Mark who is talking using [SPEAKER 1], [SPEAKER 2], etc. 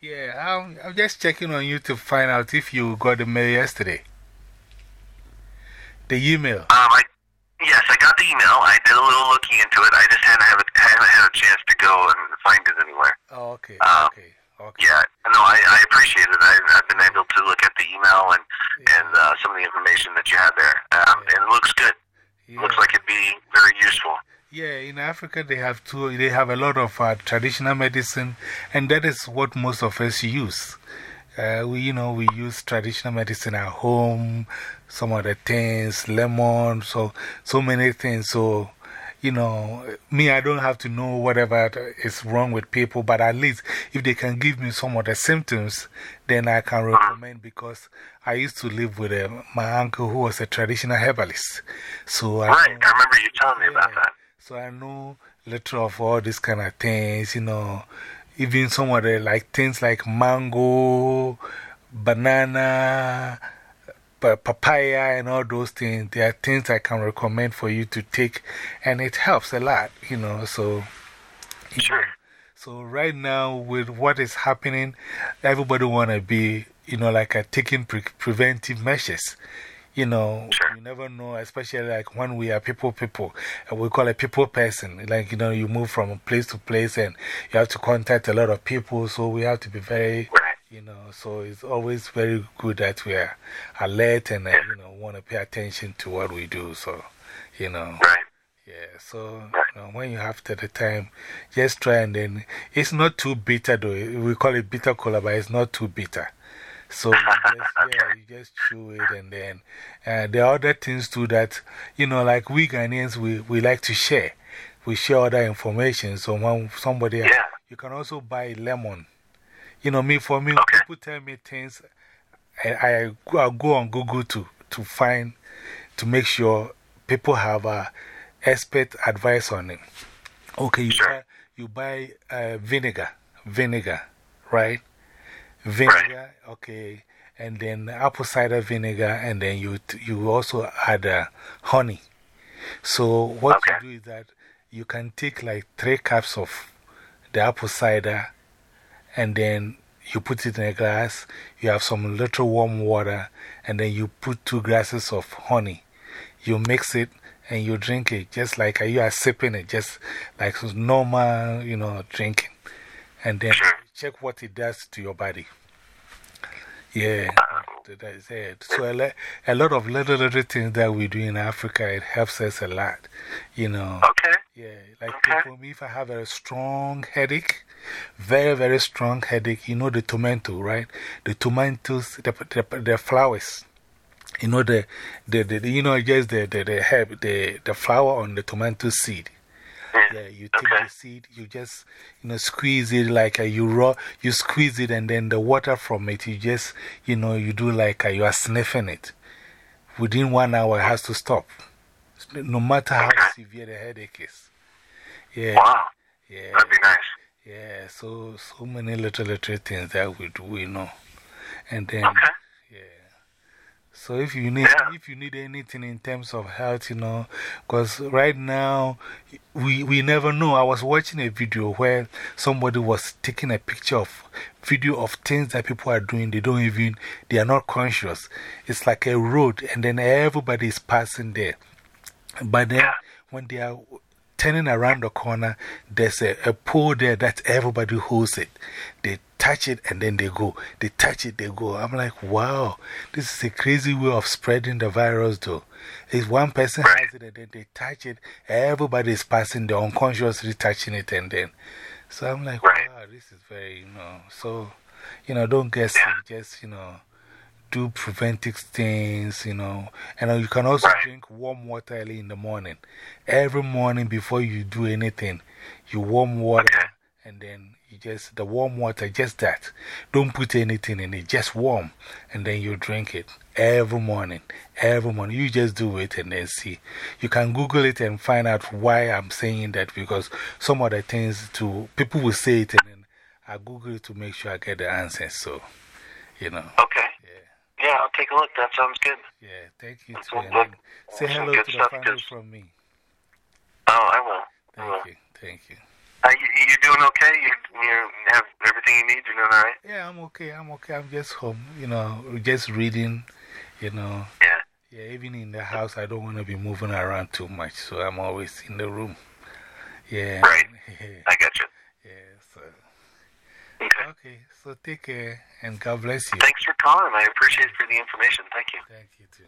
[SPEAKER 1] Yeah, I'm, I'm just checking on you to find out if you got the mail yesterday. The email.
[SPEAKER 2] Um, I, yes, I got the email. I did a little looking into it. I just hadn't, have a, hadn't had a chance to go and find it anywhere.
[SPEAKER 1] Oh, okay.
[SPEAKER 2] Um,
[SPEAKER 1] okay. Okay.
[SPEAKER 2] Yeah, no, I, I appreciate it. I, I've been able to look at the email and, and uh, some of the information that you had there. Um,
[SPEAKER 1] Yeah.
[SPEAKER 2] And it looks good.
[SPEAKER 1] Yeah.
[SPEAKER 2] Looks like it'd be very useful.
[SPEAKER 1] Yeah, in Africa they have two, they have a lot of uh, traditional medicine, and that is what most of us use. Uh, we, you know, we use traditional medicine at home, some other things, lemon, so, so many things. So, you know, me, I don't have to know whatever is wrong with people, but at least if they can give me some of the symptoms, then I can recommend because I used to live with uh, my uncle who was a traditional herbalist. So I
[SPEAKER 2] Right.
[SPEAKER 1] know-
[SPEAKER 2] I remember you telling me about that.
[SPEAKER 1] So I know little of all these kind of things, you know, even some of the like things like mango, banana, pa papaya, and all those things. They are things I can recommend for you to take, and it helps a lot, you know. So,
[SPEAKER 2] Sure.
[SPEAKER 1] so right now, with what is happening, everybody want to be, you know, like a taking pre preventive measures. You know,
[SPEAKER 2] Sure.
[SPEAKER 1] you never know, especially like when we are people, people, and we call it people person. Like, you know, you move from place to place and you have to contact a lot of people, so we have to be very,
[SPEAKER 2] Right.
[SPEAKER 1] you know, so it's always very good that we are alert and, uh, you know, want to pay attention to what we do. So, you know.
[SPEAKER 2] Right.
[SPEAKER 1] Yeah, so you know, when you have to the time, just try and then it's not too bitter though. We call it bitter cola, but it's not too bitter. So you just, yeah, you just chew it and then uh, there are other things too that, you know, like we Ghanaians, we, we like to share. We share other information. So when somebody,
[SPEAKER 2] Yeah.
[SPEAKER 1] you can also buy lemon. You know, me, for me,
[SPEAKER 2] Okay.
[SPEAKER 1] people tell me things, I, I, go, I go on Google to, to find, to make sure people have uh, expert advice on it. Okay, you
[SPEAKER 2] Sure.
[SPEAKER 1] buy, you buy uh, vinegar, vinegar, right? Vinegar, okay, and then apple cider vinegar, and then you, you also add uh, honey. So, what
[SPEAKER 2] Okay.
[SPEAKER 1] you do is that you can take like three cups of the apple cider, and then you put it in a glass. You have some little warm water, and then you put two glasses of honey. You mix it and you drink it just like you are sipping it, just like normal, you know, drinking. And then. Check what it does to your body. Yeah, that is it. So, a, lot of little, little things that we do in Africa, it helps us a lot, you know.
[SPEAKER 2] Okay.
[SPEAKER 1] Yeah, like
[SPEAKER 2] Okay.
[SPEAKER 1] for me, if I have a strong headache, very, very strong headache, you know the tomato, right? The tomatoes, the, the, the flowers. You know, the, the, the, you know, just the, the, the herb, the, the flower on the tomato seed. Mm-hmm. Yeah, you take
[SPEAKER 2] Okay.
[SPEAKER 1] the seed, you just, you know, squeeze it like a, you raw, you squeeze it, and then the water from it, you just, you know, you do like a, you are sniffing it. Within one hour, it has to stop. No matter how
[SPEAKER 2] Okay.
[SPEAKER 1] severe the headache is. Yeah.
[SPEAKER 2] Wow.
[SPEAKER 1] Yeah.
[SPEAKER 2] That'd be nice.
[SPEAKER 1] Yeah. So, so many little, little things that we do, we know. And then,
[SPEAKER 2] Okay.
[SPEAKER 1] So if you need,
[SPEAKER 2] Yeah.
[SPEAKER 1] if you need anything in terms of health, you know, because right now we, we never know. I was watching a video where somebody was taking a picture of video of things that people are doing. They don't even, they are not conscious. It's like a road and then everybody is passing there. But then
[SPEAKER 2] Yeah.
[SPEAKER 1] when they are turning around the corner, there's a, a pole there that everybody holds it. They touch it and then they go. They touch it, they go. I'm like, wow, this is a crazy way of spreading the virus, though. If one person has it and then they touch it, everybody is passing, they're unconsciously touching it, and then. So I'm like, wow, this is very, you know. So, you know, don't get sick, just, you know do preventive things, you know. And uh, you can also drink warm water early in the morning. Every morning before you do anything, you warm water. And then you just, the warm water, just that. Don't put anything in it, just warm. And then you drink it every morning. Every morning. You just do it and then see. You can Google it and find out why I'm saying that because some of the things to people will say it and then I Google it to make sure I get the answers. So, you know.
[SPEAKER 2] Okay.
[SPEAKER 1] Yeah.
[SPEAKER 2] Yeah, I'll take a look. That sounds good.
[SPEAKER 1] Yeah, thank you too. And say hello to the family from me.
[SPEAKER 2] Oh, I will. I will.
[SPEAKER 1] Thank you. Thank you.
[SPEAKER 2] Uh, you, you doing okay? You, you have everything everything you need? You're doing all right?
[SPEAKER 1] Yeah, I'm okay. I'm okay. I'm just home, you know, just reading, you know.
[SPEAKER 2] Yeah.
[SPEAKER 1] Yeah, even in the house, I don't want to be moving around too much, so I'm always in the room. Yeah.
[SPEAKER 2] Right. I got you.
[SPEAKER 1] Yeah, so.
[SPEAKER 2] Okay.
[SPEAKER 1] Okay, so take care and God bless you.
[SPEAKER 2] Thanks for calling. I appreciate for the information. Thank you.
[SPEAKER 1] Thank you too.